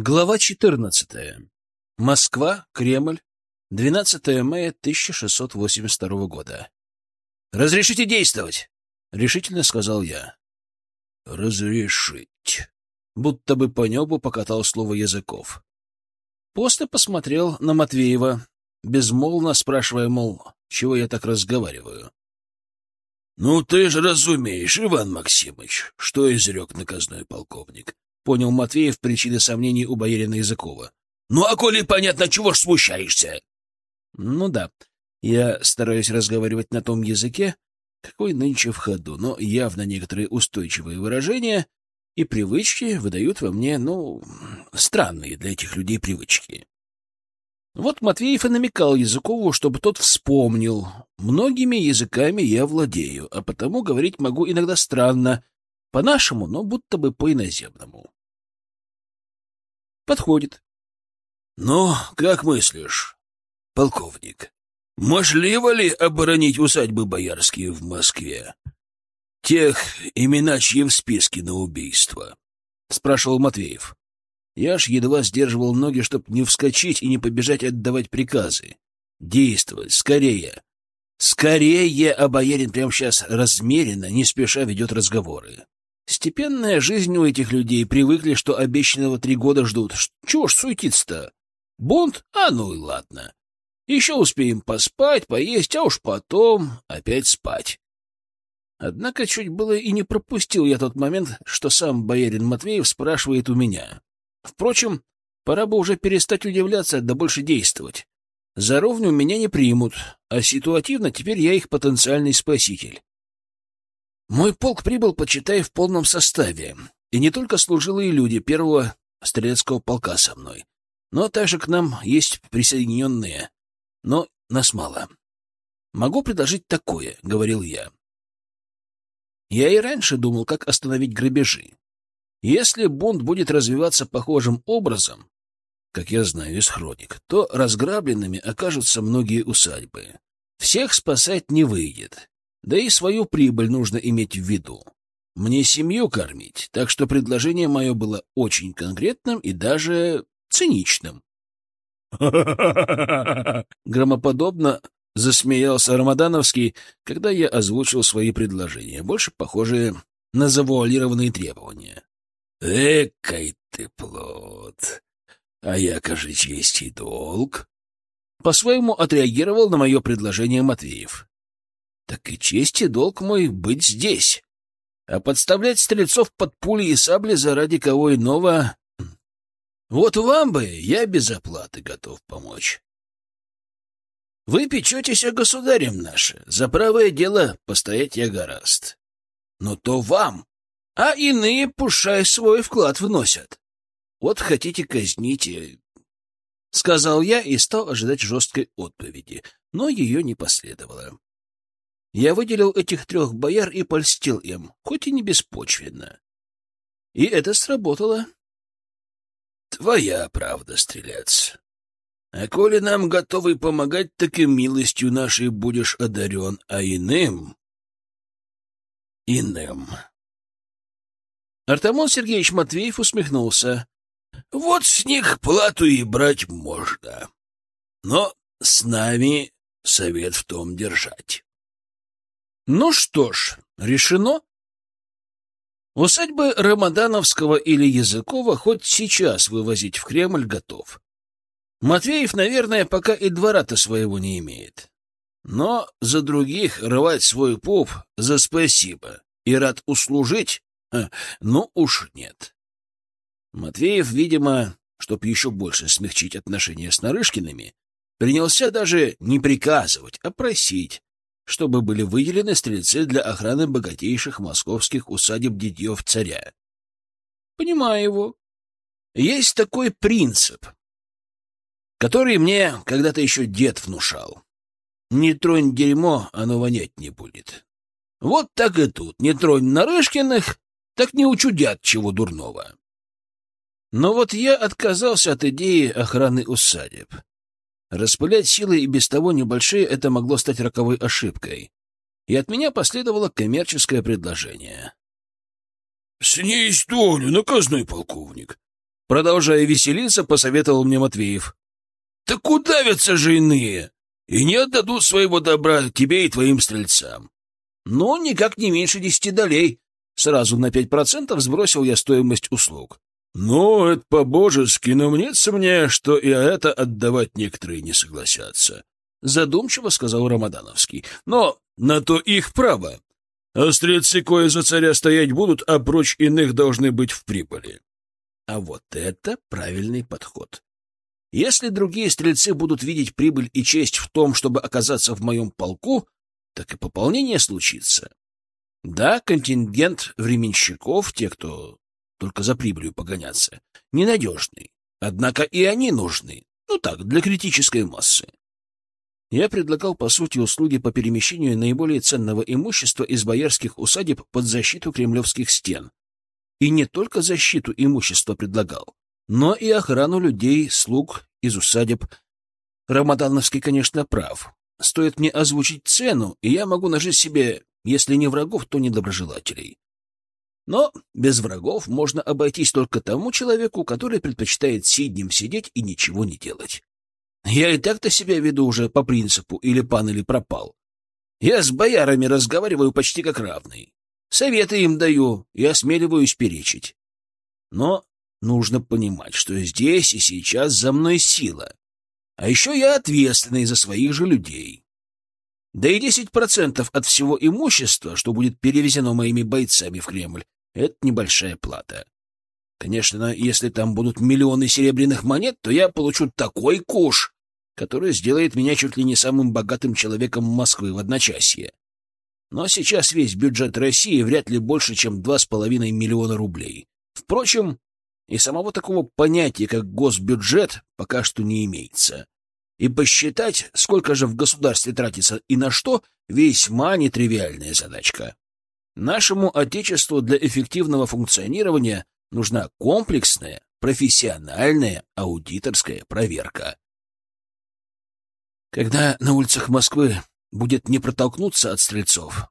Глава 14. Москва, Кремль, 12 мая 1682 года. «Разрешите действовать!» — решительно сказал я. «Разрешить!» Будто бы по небу покатал слово языков. После посмотрел на Матвеева, безмолвно спрашивая, мол, чего я так разговариваю. «Ну, ты же разумеешь, Иван Максимович, что изрек наказной полковник», — понял Матвеев причины сомнений у боярина Языкова. «Ну, а коли понятно, чего ж смущаешься?» «Ну да, я стараюсь разговаривать на том языке, какой нынче в ходу, но явно некоторые устойчивые выражения и привычки выдают во мне, ну, странные для этих людей привычки. Вот Матвеев и намекал Языкову, чтобы тот вспомнил. Многими языками я владею, а потому говорить могу иногда странно, по-нашему, но будто бы по-иноземному. Подходит. — Ну, как мыслишь, полковник? Можливо ли оборонить усадьбы боярские в Москве? Тех, имена чьи в списке на убийство? — спрашивал Матвеев. Я ж едва сдерживал ноги, чтобы не вскочить и не побежать отдавать приказы. Действовать, скорее. Скорее, а боярин прямо сейчас размеренно, не спеша ведет разговоры. Степенная жизнь у этих людей, привыкли, что обещанного три года ждут. Чего ж суетиться-то? Бунт? А ну и ладно. Еще успеем поспать, поесть, а уж потом опять спать. Однако чуть было и не пропустил я тот момент, что сам боярин Матвеев спрашивает у меня. Впрочем, пора бы уже перестать удивляться, да больше действовать. За ровню меня не примут, а ситуативно теперь я их потенциальный спаситель. Мой полк прибыл, почитай, в полном составе, и не только служилые люди первого стрелецкого полка со мной, но также к нам есть присоединенные но нас мало. Могу предложить такое, — говорил я. Я и раньше думал, как остановить грабежи. Если бунт будет развиваться похожим образом, как я знаю из хроник, то разграбленными окажутся многие усадьбы. Всех спасать не выйдет, да и свою прибыль нужно иметь в виду. Мне семью кормить, так что предложение мое было очень конкретным и даже циничным. Громоподобно засмеялся Рамадановский, когда я озвучил свои предложения, больше похожие на завуалированные требования. «Экай ты плод! А я, кажи, честь и долг!» По-своему отреагировал на мое предложение Матвеев. «Так и честь и долг мой быть здесь!» А подставлять стрельцов под пули и сабли заради кого иного вот вам бы я без оплаты готов помочь. Вы печетесь о государем наше, за правое дело постоять я гораст. Но то вам, а иные пушай свой вклад вносят. Вот хотите казните, — сказал я и стал ожидать жесткой отповеди, но ее не последовало. Я выделил этих трех бояр и польстил им, хоть и не беспочвенно. И это сработало. Твоя правда, стрелец. А коли нам готовы помогать, так и милостью нашей будешь одарен, а иным... Иным... Артамон Сергеевич Матвеев усмехнулся. Вот с них плату и брать можно. Но с нами совет в том держать. Ну что ж, решено. Усадьбы Рамадановского или Языкова хоть сейчас вывозить в Кремль готов. Матвеев, наверное, пока и двора-то своего не имеет. Но за других рвать свой пуп за спасибо и рад услужить, ну уж нет. Матвеев, видимо, чтоб еще больше смягчить отношения с Нарышкиными, принялся даже не приказывать, а просить, чтобы были выделены стрельцы для охраны богатейших московских усадеб дедьев царя. Понимаю его. Есть такой принцип, который мне когда-то еще дед внушал. Не тронь дерьмо, оно вонять не будет. Вот так и тут. Не тронь Нарышкиных, так не учудят чего дурного. Но вот я отказался от идеи охраны усадеб. Распылять силы и без того небольшие это могло стать роковой ошибкой. И от меня последовало коммерческое предложение. — Снизь долю, наказной полковник. Продолжая веселиться, посоветовал мне Матвеев. Так удавятся же иные и не отдадут своего добра тебе и твоим стрельцам. Ну, никак не меньше десяти долей. Сразу на пять процентов сбросил я стоимость услуг. Ну, это по-божески, но мнится мне, что и это отдавать некоторые не согласятся. Задумчиво сказал Рамадановский. Но на то их право. Стрельцы кое за царя стоять будут, а прочь иных должны быть в прибыли. А вот это правильный подход. Если другие стрельцы будут видеть прибыль и честь в том, чтобы оказаться в моем полку, так и пополнение случится. Да, контингент временщиков, те, кто только за прибылью погонятся, ненадежный. Однако и они нужны. Ну так, для критической массы. Я предлагал, по сути, услуги по перемещению наиболее ценного имущества из боярских усадеб под защиту кремлевских стен. И не только защиту имущества предлагал, но и охрану людей, слуг из усадеб. Рамадановский, конечно, прав. Стоит мне озвучить цену, и я могу нажить себе, если не врагов, то недоброжелателей. Но без врагов можно обойтись только тому человеку, который предпочитает сиднем сидеть и ничего не делать. Я и так-то себя веду уже по принципу или пан, или пропал. Я с боярами разговариваю почти как равный. Советы им даю и осмеливаюсь перечить. Но Нужно понимать, что здесь и сейчас за мной сила. А еще я ответственный за своих же людей. Да и десять процентов от всего имущества, что будет перевезено моими бойцами в Кремль, это небольшая плата. Конечно, если там будут миллионы серебряных монет, то я получу такой куш, который сделает меня чуть ли не самым богатым человеком Москвы в одночасье. Но сейчас весь бюджет России вряд ли больше, чем два с половиной миллиона рублей. Впрочем, и самого такого понятия, как госбюджет, пока что не имеется. И посчитать, сколько же в государстве тратится и на что, весьма нетривиальная задачка. Нашему Отечеству для эффективного функционирования нужна комплексная, профессиональная аудиторская проверка. Когда на улицах Москвы будет не протолкнуться от стрельцов,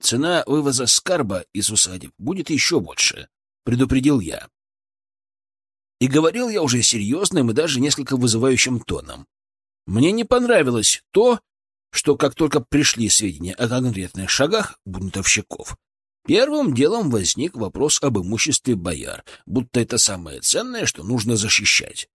цена вывоза скарба из усадеб будет еще больше, предупредил я. И говорил я уже серьезным и даже несколько вызывающим тоном. Мне не понравилось то, что как только пришли сведения о конкретных шагах бунтовщиков, первым делом возник вопрос об имуществе бояр, будто это самое ценное, что нужно защищать.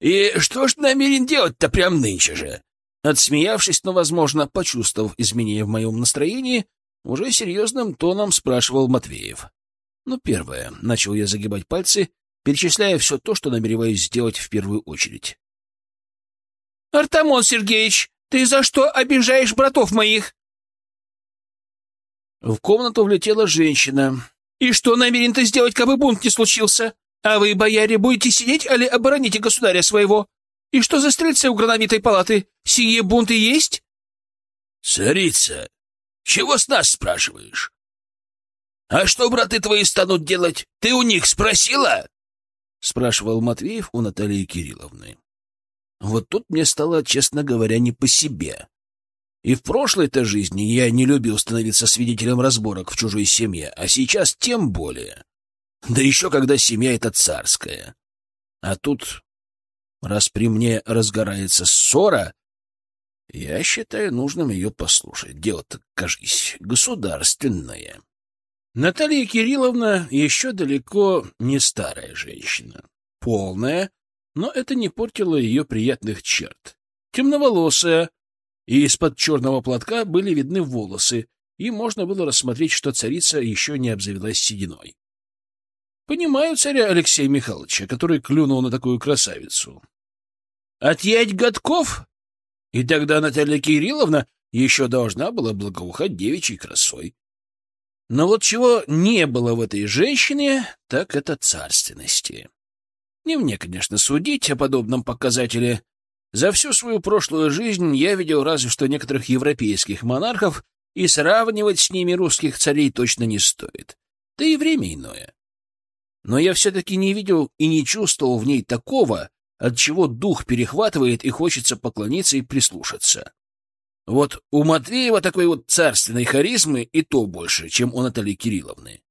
«И что ж намерен делать-то прям нынче же?» Отсмеявшись, но, возможно, почувствовав изменения в моем настроении, уже серьезным тоном спрашивал Матвеев. «Ну, первое», — начал я загибать пальцы, перечисляя все то, что намереваюсь сделать в первую очередь. «Артамон Сергеевич, ты за что обижаешь братов моих?» В комнату влетела женщина. «И что намерен ты сделать, как бы бунт не случился? А вы, бояре, будете сидеть, али обороните государя своего? И что за стрельцы у граномитой палаты? Сие бунты есть?» «Царица, чего с нас спрашиваешь? А что браты твои станут делать? Ты у них спросила?» — спрашивал Матвеев у Натальи Кирилловны. Вот тут мне стало, честно говоря, не по себе. И в прошлой-то жизни я не любил становиться свидетелем разборок в чужой семье, а сейчас тем более. Да еще когда семья эта царская. А тут, раз при мне разгорается ссора, я считаю нужным ее послушать. Дело-то, кажись, государственное. Наталья Кирилловна еще далеко не старая женщина. Полная, но это не портило ее приятных черт. Темноволосая, и из-под черного платка были видны волосы, и можно было рассмотреть, что царица еще не обзавелась сединой. Понимаю царя Алексея Михайловича, который клюнул на такую красавицу. Отъять годков? И тогда Наталья Кирилловна еще должна была благоухать девичьей красой. Но вот чего не было в этой женщине, так это царственности. Не мне, конечно, судить о подобном показателе. За всю свою прошлую жизнь я видел разве что некоторых европейских монархов, и сравнивать с ними русских царей точно не стоит. Да и время иное. Но я все-таки не видел и не чувствовал в ней такого, от чего дух перехватывает и хочется поклониться и прислушаться. Вот у Матвеева такой вот царственной харизмы и то больше, чем у Натальи Кирилловны.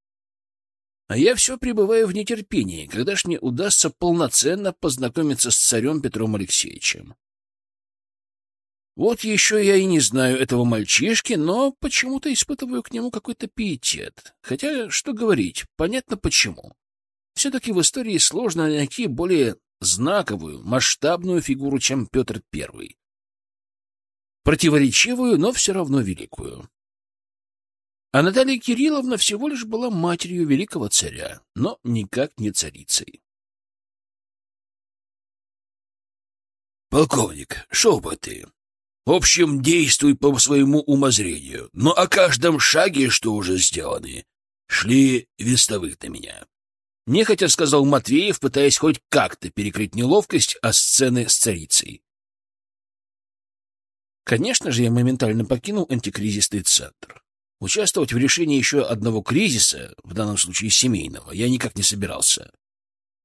А я все пребываю в нетерпении, когда ж мне удастся полноценно познакомиться с царем Петром Алексеевичем. Вот еще я и не знаю этого мальчишки, но почему-то испытываю к нему какой-то пиетет. Хотя, что говорить, понятно почему. Все-таки в истории сложно найти более знаковую, масштабную фигуру, чем Петр I. Противоречивую, но все равно великую. А Наталья Кирилловна всего лишь была матерью великого царя, но никак не царицей. «Полковник, шел бы ты. В общем, действуй по своему умозрению, но о каждом шаге, что уже сделаны, шли вестовых на меня. Нехотя сказал Матвеев, пытаясь хоть как-то перекрыть неловкость о сцены с царицей. Конечно же, я моментально покинул антикризисный центр. Участвовать в решении еще одного кризиса, в данном случае семейного, я никак не собирался.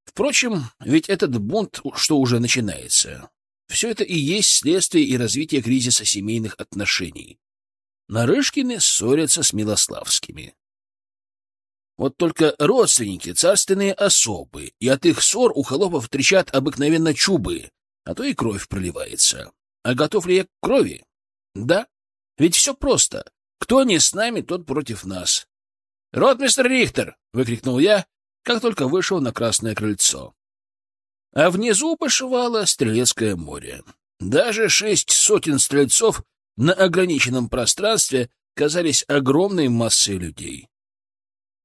Впрочем, ведь этот бунт, что уже начинается, все это и есть следствие и развитие кризиса семейных отношений. Нарышкины ссорятся с Милославскими. Вот только родственники — царственные особы, и от их ссор у холопов трещат обыкновенно чубы, а то и кровь проливается. А готов ли я к крови? Да. Ведь все просто. Кто не с нами, тот против нас. «Ротмистр Рихтер!» — выкрикнул я, как только вышел на красное крыльцо а внизу пошивало Стрелецкое море. Даже шесть сотен стрельцов на ограниченном пространстве казались огромной массой людей.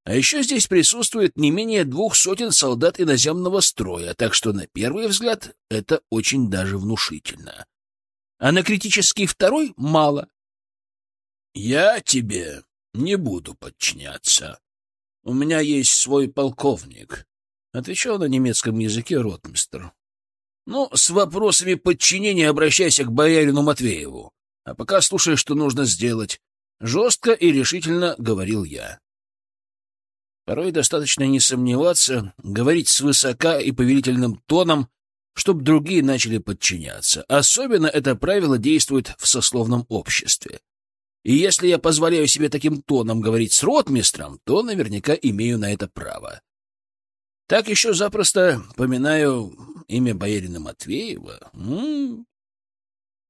А еще здесь присутствует не менее двух сотен солдат иноземного строя, так что на первый взгляд это очень даже внушительно. А на критический второй — мало. «Я тебе не буду подчиняться. У меня есть свой полковник», — отвечал на немецком языке ротмистр. — Ну, с вопросами подчинения обращайся к боярину Матвееву. А пока слушай, что нужно сделать. Жестко и решительно говорил я. Порой достаточно не сомневаться, говорить свысока и повелительным тоном, чтобы другие начали подчиняться. Особенно это правило действует в сословном обществе. И если я позволяю себе таким тоном говорить с ротмистром, то наверняка имею на это право. Так еще запросто поминаю имя боярина Матвеева. М -м -м.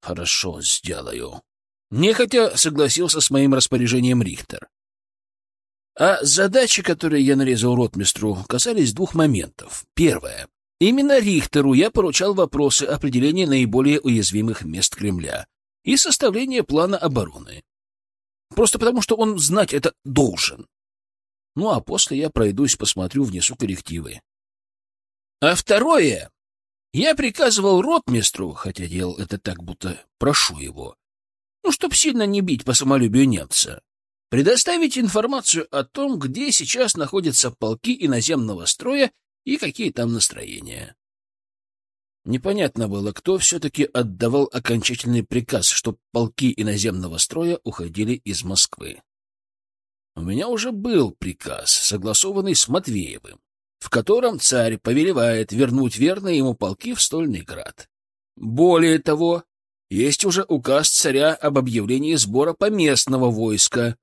Хорошо, сделаю. Нехотя согласился с моим распоряжением Рихтер. А задачи, которые я нарезал ротмистру, касались двух моментов. Первое. Именно Рихтеру я поручал вопросы определения наиболее уязвимых мест Кремля и составления плана обороны. Просто потому, что он знать это должен. Ну, а после я пройдусь, посмотрю, внесу коррективы. А второе, я приказывал ротмистру, хотя делал это так, будто прошу его, ну, чтоб сильно не бить по самолюбию немца, предоставить информацию о том, где сейчас находятся полки иноземного строя и какие там настроения. Непонятно было, кто все-таки отдавал окончательный приказ, чтоб полки иноземного строя уходили из Москвы. У меня уже был приказ, согласованный с Матвеевым, в котором царь повелевает вернуть верные ему полки в Стольный град. Более того, есть уже указ царя об объявлении сбора поместного войска.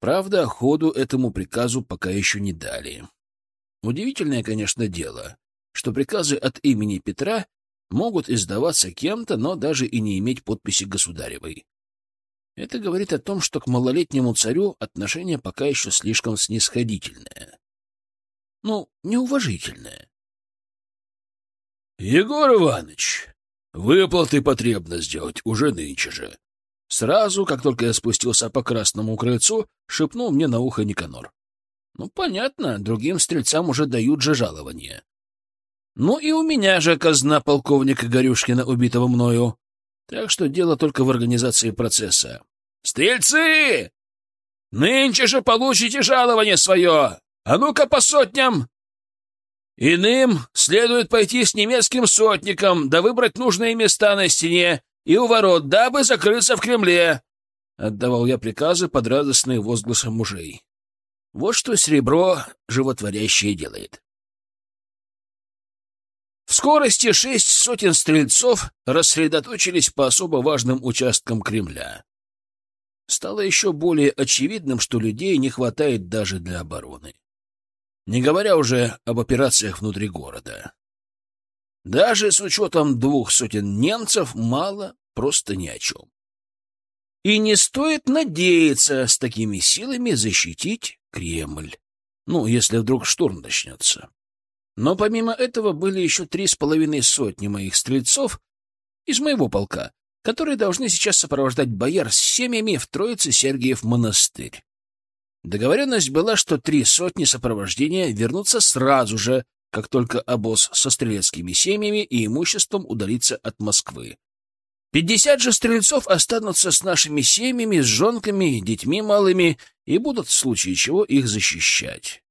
Правда, ходу этому приказу пока еще не дали. Удивительное, конечно, дело, что приказы от имени Петра могут издаваться кем-то, но даже и не иметь подписи государевой. Это говорит о том, что к малолетнему царю отношение пока еще слишком снисходительное. Ну, неуважительное. — Егор Иванович, выплаты потребно сделать уже нынче же. Сразу, как только я спустился по красному крыльцу, шепнул мне на ухо Никанор. Ну, понятно, другим стрельцам уже дают же жалование. Ну и у меня же казна полковника Горюшкина, убитого мною. Так что дело только в организации процесса. «Стрельцы! Нынче же получите жалование свое! А ну-ка по сотням!» Иным следует пойти с немецким сотником, да выбрать нужные места на стене и у ворот, дабы закрыться в Кремле. Отдавал я приказы под радостные возгласы мужей. Вот что серебро животворящее делает. В скорости шесть сотен стрельцов рассредоточились по особо важным участкам Кремля стало еще более очевидным, что людей не хватает даже для обороны. не говоря уже об операциях внутри города. Даже с учетом двух сотен немцев мало просто ни о чем. И не стоит надеяться с такими силами защитить Кремль. Ну, если вдруг штурм начнется. Но помимо этого были еще три с половиной сотни моих стрельцов из моего полка, которые должны сейчас сопровождать бояр с семьями в Троице-Сергиев монастырь. Договоренность была, что три сотни сопровождения вернутся сразу же, как только обоз со стрелецкими семьями и имуществом удалится от Москвы. Пятьдесят же стрельцов останутся с нашими семьями, с жонками, детьми малыми и будут в случае чего их защищать.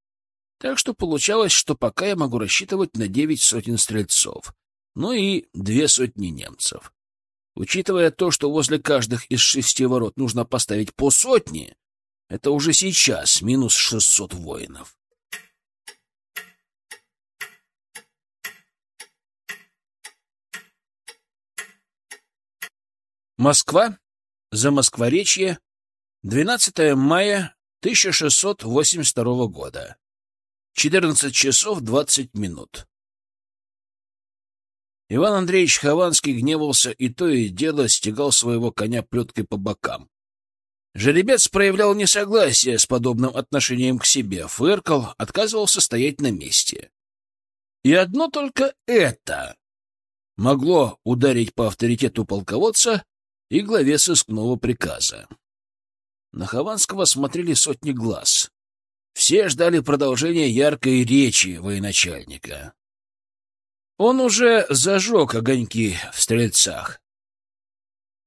Так что получалось, что пока я могу рассчитывать на девять сотен стрельцов, ну и две сотни немцев. Учитывая то, что возле каждых из шести ворот нужно поставить по сотне, это уже сейчас минус шестьсот воинов. Москва, за Москворечье, 12 мая 1682 года, 14 часов 20 минут. Иван Андреевич Хованский гневался и то и дело стегал своего коня плеткой по бокам. Жеребец проявлял несогласие с подобным отношением к себе, фыркал, отказывался стоять на месте. И одно только это могло ударить по авторитету полководца и главе сыскного приказа. На Хованского смотрели сотни глаз. Все ждали продолжения яркой речи военачальника. Он уже зажег огоньки в стрельцах.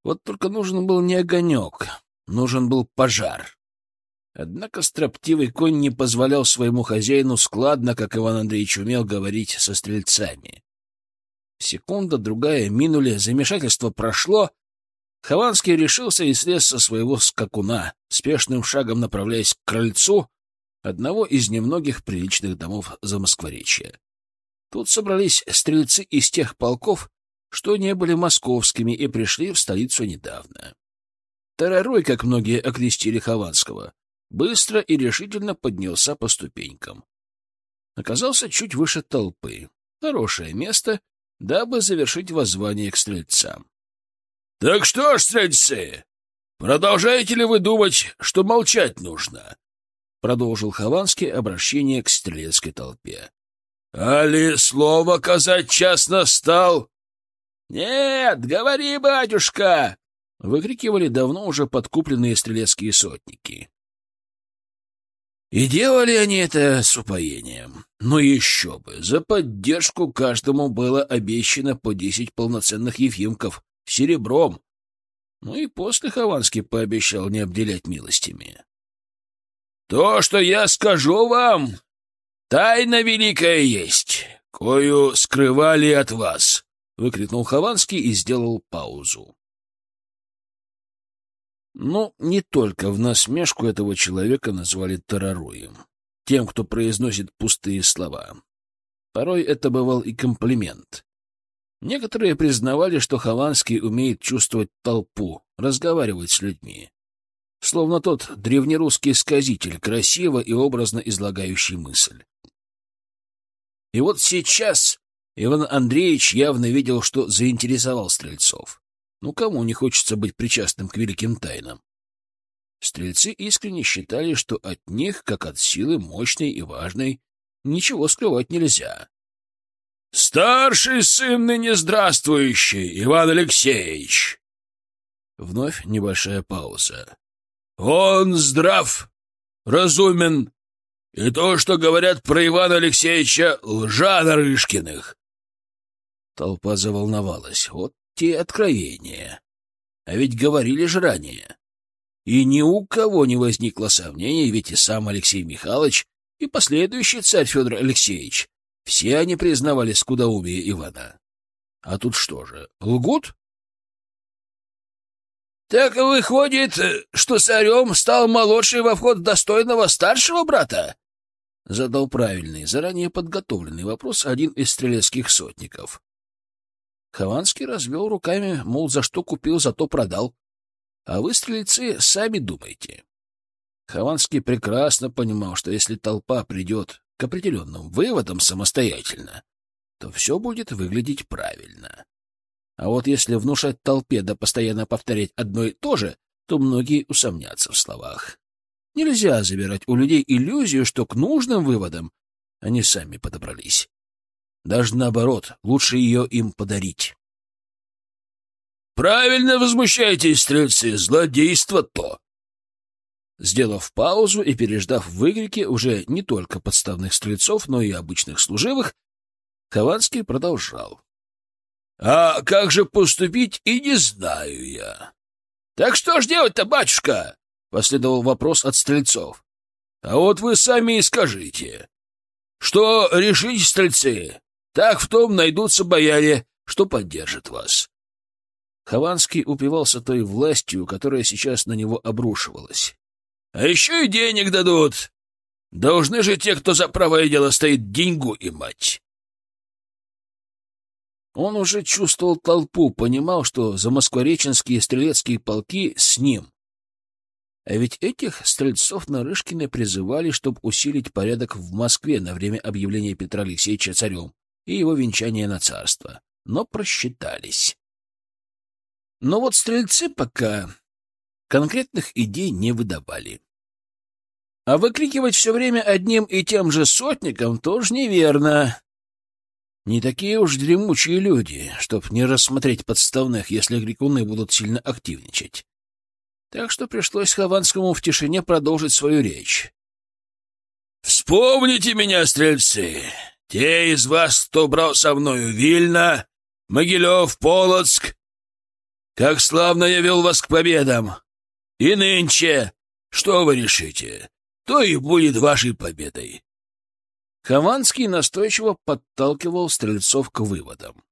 Вот только нужен был не огонек, нужен был пожар. Однако строптивый конь не позволял своему хозяину складно, как Иван Андреевич умел говорить со стрельцами. Секунда, другая минули, замешательство прошло, Хованский решился и слез со своего скакуна, спешным шагом направляясь к крыльцу одного из немногих приличных домов за Москворечья. Тут собрались стрельцы из тех полков, что не были московскими и пришли в столицу недавно. Тарарой, как многие окрестили Хованского, быстро и решительно поднялся по ступенькам. Оказался чуть выше толпы. Хорошее место, дабы завершить воззвание к стрельцам. Так что ж, стрельцы, продолжаете ли вы думать, что молчать нужно? Продолжил Хованский обращение к стрелецкой толпе. Али слово казать час настал? Нет, говори, батюшка! Выкрикивали давно уже подкупленные стрелецкие сотники. И делали они это с упоением. Но еще бы, за поддержку каждому было обещано по десять полноценных ефимков серебром. Ну и после Хованский пообещал не обделять милостями. «То, что я скажу вам, тайна великая есть, кою скрывали от вас», — выкрикнул Хованский и сделал паузу. Ну, не только в насмешку этого человека назвали тараруем, тем, кто произносит пустые слова. Порой это бывал и комплимент. Некоторые признавали, что Хованский умеет чувствовать толпу, разговаривать с людьми. Словно тот древнерусский сказитель, красиво и образно излагающий мысль. И вот сейчас Иван Андреевич явно видел, что заинтересовал стрельцов. Ну, кому не хочется быть причастным к великим тайнам? Стрельцы искренне считали, что от них, как от силы мощной и важной, ничего скрывать нельзя. Старший сын ныне здравствующий, Иван Алексеевич. Вновь небольшая пауза. Он здрав, разумен, и то, что говорят про Ивана Алексеевича, лжа Нарышкиных. Толпа заволновалась. Вот те откровения. А ведь говорили же ранее. И ни у кого не возникло сомнений, ведь и сам Алексей Михайлович, и последующий царь Федор Алексеевич все они признавали скудоумие Ивана. А тут что же, лгут? Так выходит, что царем стал молодший во вход достойного старшего брата? Задал правильный, заранее подготовленный вопрос один из стрелецких сотников. Хованский развел руками, мол, за что купил, зато продал. А вы, стрельцы, сами думайте. Хованский прекрасно понимал, что если толпа придет к определенным выводам самостоятельно, то все будет выглядеть правильно. А вот если внушать толпе да постоянно повторять одно и то же, то многие усомнятся в словах. Нельзя забирать у людей иллюзию, что к нужным выводам они сами подобрались. Даже наоборот, лучше ее им подарить. «Правильно возмущаетесь, стрельцы, злодейство то!» Сделав паузу и переждав выкрики уже не только подставных стрельцов, но и обычных служивых, Хованский продолжал. А как же поступить, и не знаю я. — Так что ж делать-то, батюшка? — последовал вопрос от стрельцов. — А вот вы сами и скажите. Что решите, стрельцы? Так в том найдутся бояре, что поддержат вас. Хованский упивался той властью, которая сейчас на него обрушивалась. — А еще и денег дадут. Должны же те, кто за правое дело стоит, деньгу имать. Он уже чувствовал толпу, понимал, что замосквореченские стрелецкие полки с ним. А ведь этих стрельцов Нарышкины призывали, чтобы усилить порядок в Москве на время объявления Петра Алексеевича царем и его венчания на царство. Но просчитались. Но вот стрельцы пока конкретных идей не выдавали. А выкрикивать все время одним и тем же сотником тоже неверно. Не такие уж дремучие люди, чтоб не рассмотреть подставных, если грекуны будут сильно активничать. Так что пришлось Хованскому в тишине продолжить свою речь. «Вспомните меня, стрельцы! Те из вас, кто брал со мною Вильно, Могилев, Полоцк, как славно я вел вас к победам! И нынче, что вы решите, то и будет вашей победой. Хованский настойчиво подталкивал стрельцов к выводам.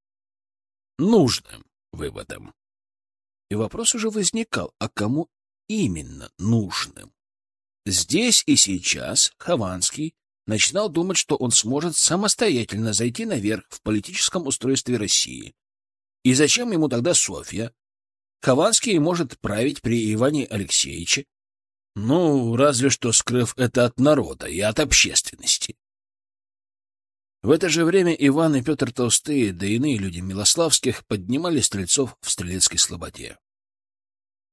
Нужным выводам. И вопрос уже возникал, а кому именно нужным? Здесь и сейчас Хованский начинал думать, что он сможет самостоятельно зайти наверх в политическом устройстве России. И зачем ему тогда Софья? Хованский может править при Иване Алексеевиче. Ну, разве что скрыв это от народа и от общественности. В это же время Иван и Петр Толстые, да иные люди Милославских, поднимали стрельцов в Стрелецкой слободе.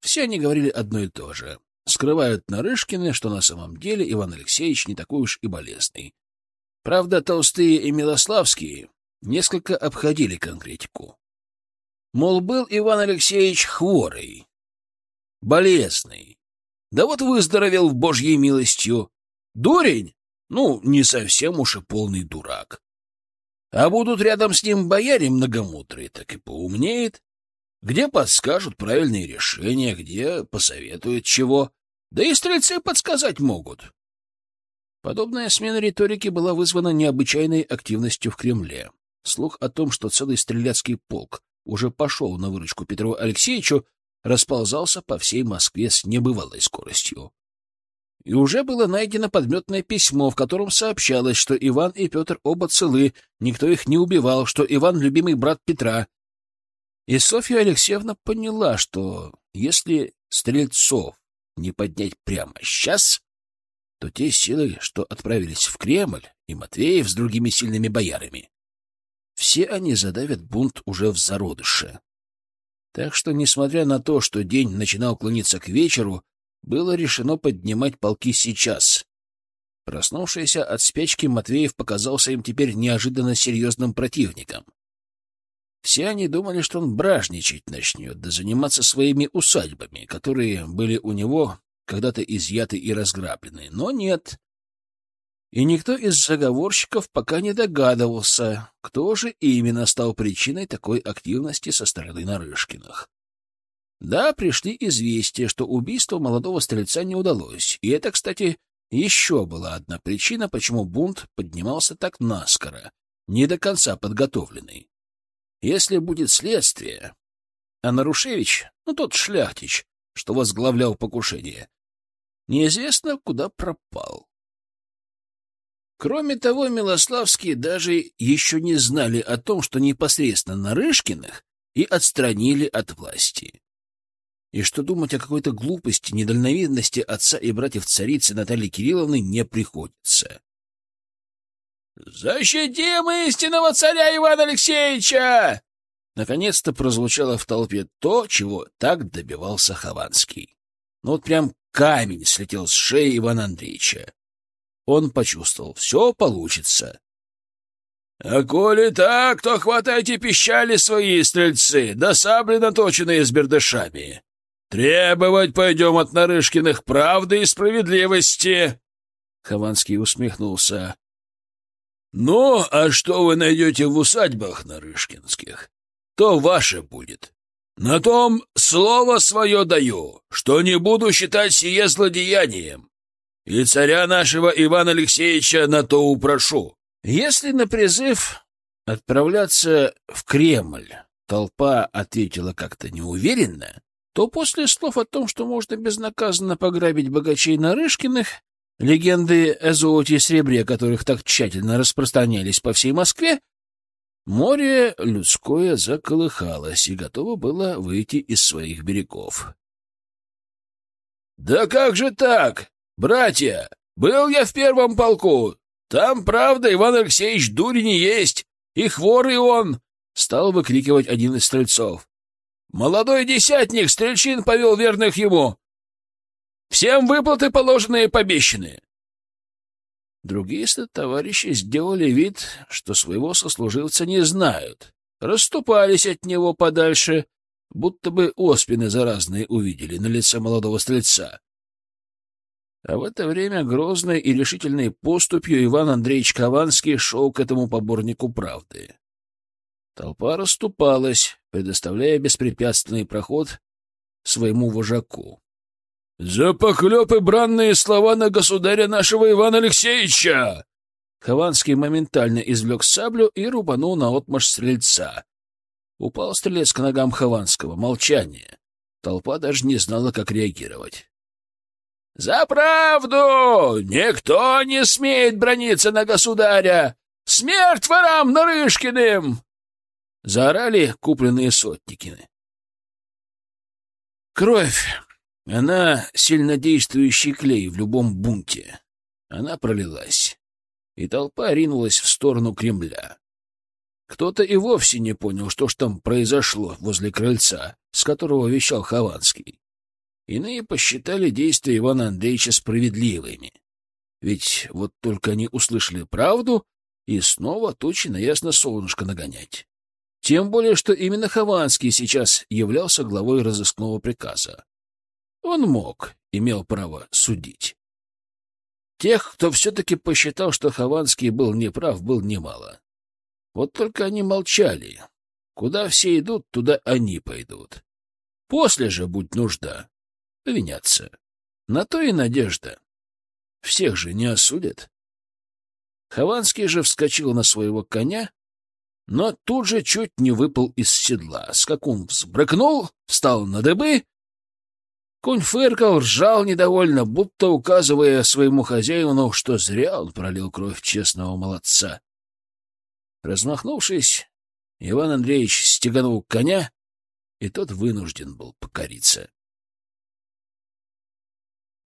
Все они говорили одно и то же. Скрывают Нарышкины, что на самом деле Иван Алексеевич не такой уж и болезный. Правда, Толстые и Милославские несколько обходили конкретику. Мол, был Иван Алексеевич хворый, болезный. Да вот выздоровел в Божьей милостью. Дурень? Ну, не совсем уж и полный дурак. А будут рядом с ним бояре многомудрые, так и поумнеет. Где подскажут правильные решения, где посоветуют чего. Да и стрельцы подсказать могут. Подобная смена риторики была вызвана необычайной активностью в Кремле. Слух о том, что целый стрелецкий полк уже пошел на выручку Петру Алексеевичу, расползался по всей Москве с небывалой скоростью и уже было найдено подметное письмо, в котором сообщалось, что Иван и Петр оба целы, никто их не убивал, что Иван — любимый брат Петра. И Софья Алексеевна поняла, что если стрельцов не поднять прямо сейчас, то те силы, что отправились в Кремль, и Матвеев с другими сильными боярами, все они задавят бунт уже в зародыше. Так что, несмотря на то, что день начинал клониться к вечеру, было решено поднимать полки сейчас. Проснувшийся от спячки Матвеев показался им теперь неожиданно серьезным противником. Все они думали, что он бражничать начнет, да заниматься своими усадьбами, которые были у него когда-то изъяты и разграблены. Но нет. И никто из заговорщиков пока не догадывался, кто же именно стал причиной такой активности со стороны Нарышкиных. Да, пришли известия, что убийство молодого стрельца не удалось. И это, кстати, еще была одна причина, почему бунт поднимался так наскоро, не до конца подготовленный. Если будет следствие, а Нарушевич, ну тот шляхтич, что возглавлял покушение, неизвестно, куда пропал. Кроме того, Милославские даже еще не знали о том, что непосредственно Нарышкиных и отстранили от власти и что думать о какой-то глупости, недальновидности отца и братьев царицы Натальи Кирилловны не приходится. «Защитим истинного царя Ивана Алексеевича!» Наконец-то прозвучало в толпе то, чего так добивался Хованский. Ну вот прям камень слетел с шеи Ивана Андреевича. Он почувствовал, все получится. — А коли так, то хватайте пищали свои, стрельцы, да сабли наточенные с бердышами. Требовать пойдем от Нарышкиных правды и справедливости. Хованский усмехнулся. — Ну, а что вы найдете в усадьбах Нарышкинских, то ваше будет. На том слово свое даю, что не буду считать сие злодеянием. И царя нашего Ивана Алексеевича на то упрошу. Если на призыв отправляться в Кремль толпа ответила как-то неуверенно, то после слов о том, что можно безнаказанно пограбить богачей Нарышкиных, легенды о золоте и серебре, которых так тщательно распространялись по всей Москве, море людское заколыхалось и готово было выйти из своих берегов. — Да как же так, братья? Был я в первом полку, там, правда, Иван Алексеевич дури не есть, и хворый он, — стал выкрикивать один из стрельцов. Молодой десятник стрельчин повел верных ему. Всем выплаты положенные побещенные. Другие товарищи сделали вид, что своего сослуживца не знают, расступались от него подальше, будто бы оспины заразные увидели на лице молодого стрельца. А в это время грозной и решительной поступью Иван Андреевич Кованский шел к этому поборнику правды. Толпа расступалась, предоставляя беспрепятственный проход своему вожаку. — За поклепы бранные слова на государя нашего Ивана Алексеевича! Хованский моментально извлек саблю и рубанул на отмашь стрельца. Упал стрелец к ногам Хованского. Молчание. Толпа даже не знала, как реагировать. «За правду! Никто не смеет брониться на государя! Смерть ворам Нарышкиным!» Заорали купленные сотникины. Кровь. Она сильнодействующий клей в любом бунте. Она пролилась, и толпа ринулась в сторону Кремля. Кто-то и вовсе не понял, что ж там произошло возле крыльца, с которого вещал Хованский. Иные посчитали действия Ивана Андреевича справедливыми. Ведь вот только они услышали правду, и снова тучи на ясно солнышко нагонять. Тем более, что именно Хованский сейчас являлся главой разыскного приказа. Он мог, имел право судить. Тех, кто все-таки посчитал, что Хованский был неправ, был немало. Вот только они молчали. Куда все идут, туда они пойдут. После же, будь нужда, повиняться. На то и надежда. Всех же не осудят. Хованский же вскочил на своего коня, но тут же чуть не выпал из седла. Скакун взбрыкнул, встал на дыбы. Конь фыркал, ржал недовольно, будто указывая своему хозяину, что зря он пролил кровь честного молодца. Размахнувшись, Иван Андреевич стеганул коня, и тот вынужден был покориться.